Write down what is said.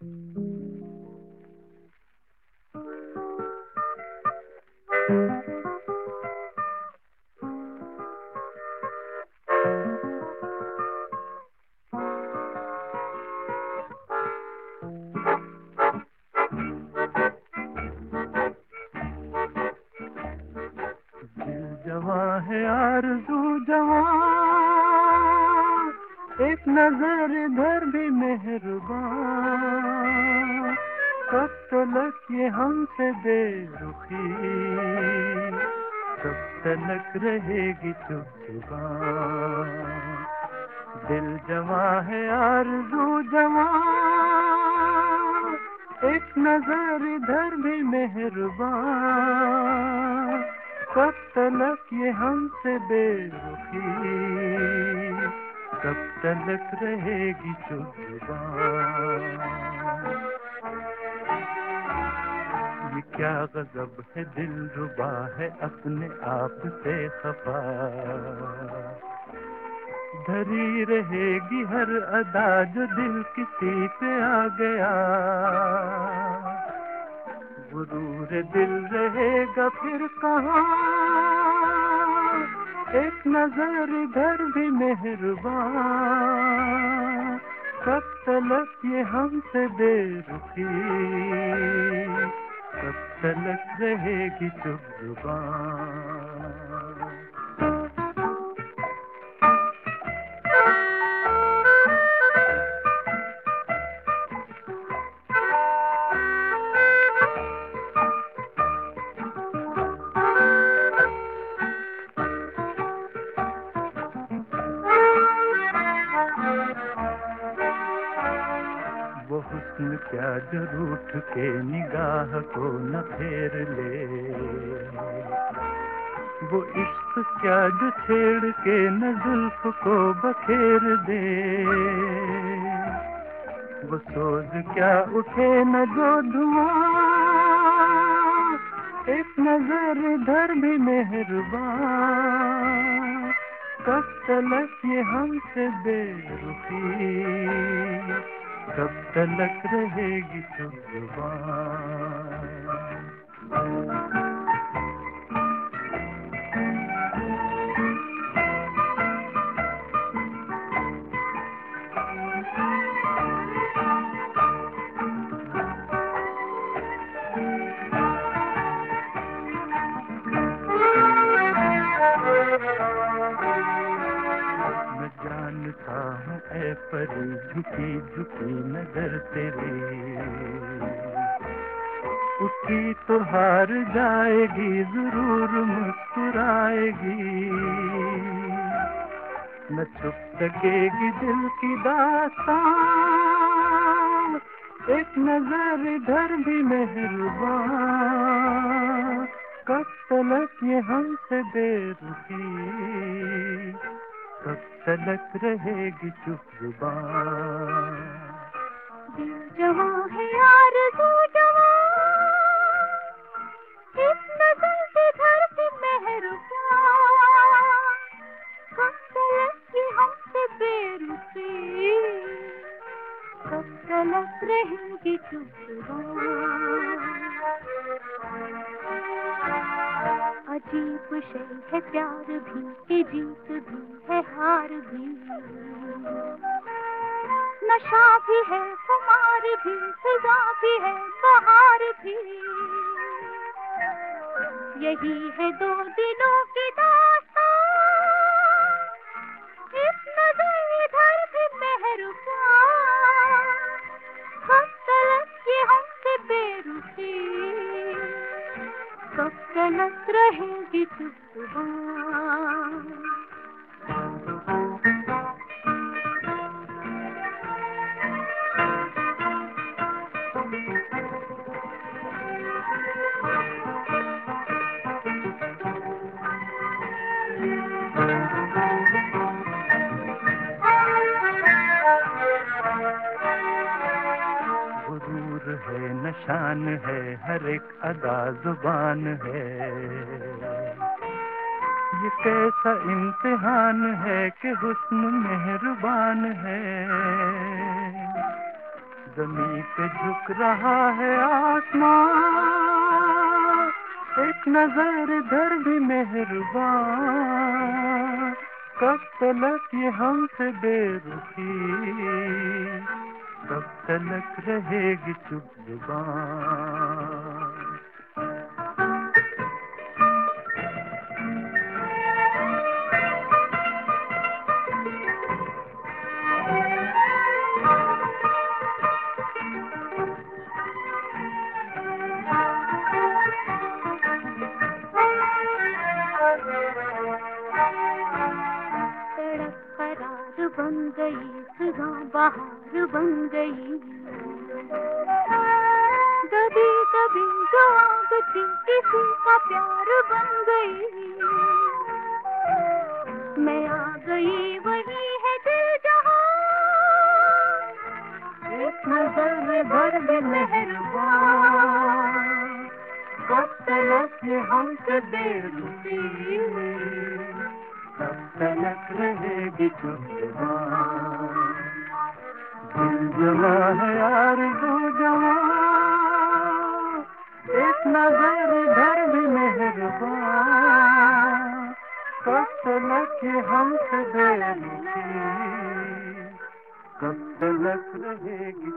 Thank you. एक नज़र इधर भी मेहरबान। कब तलक ये हमसे बेरुखी। कब तलक रहेगी चुप दिल जमा है आरज़ू जवा एक नज़र इधर भी मेहरबान। कब तलक ये हमसे बेरुखी। कब तलक रहेगी ज़ुबान। ये क्या गजब है, दिल रुबा है अपने आप से खफा। धरी रहेगी हर अदा जो दिल किसी पे आ गया। गुरूर दिल रहेगा फिर कहा? एक नज़र इधर भी मेहरबान। तलक ये हमसे दे बेरुखी कब तलक रहेगी चुप ज़ुबान हुस्न क्या जो रूठ के निगाह को न फेर ले। वो इश्क क्या जो छेड़ के न जुल्फ को बखेर दे। वो सोच क्या उठे न जो धुआँ, एक नज़र इधर भी मेहरबान। कब तलक ये हमसे बेरुखी कब तलक रहेगी चुप ज़ुबान परी झुकी झुकी नज़र तेरी। उसकी तो हार जाएगी, ज़रूर मुस्कुराएगी। न छुप सकेगी दिल की दास्तान एक नज़र इधर भी मेहरबान। कब तलक ये हमसे बेरुखी कब तलक रहेगी चुप ज़ुबान दिल जवां है यार शय है प्यार भी, ये जीत भी, है हार भी। नशा भी है कुमार भी सजा भी है, बहार भी। यही है दो दिनों की रहेगी चुप गुरूर है, नशान है, हर एक अदा ज़ुबान है। ये कैसा इम्तिहान है कि हुस्न मेहरबान है। जमी पे झुक रहा है आसमां एक नज़र इधर भी मेहरबान। कब तलक ये हमसे बेरुखी कब तलक रहेगी चुप ज़ुबान। बाहर बन गई। कभी कभी जो आगती किसी का प्यार बन गई। मैं आ गई, वही है दिल जहाँ। एक नज़र में भर भी मेहरबान ये हमसे बेरुखी कब तलक दिल जमा है यार दो जमा एक नज़र घर भी मेहरबान कब तलक हमसे बेरुखी कब तलक रहेगी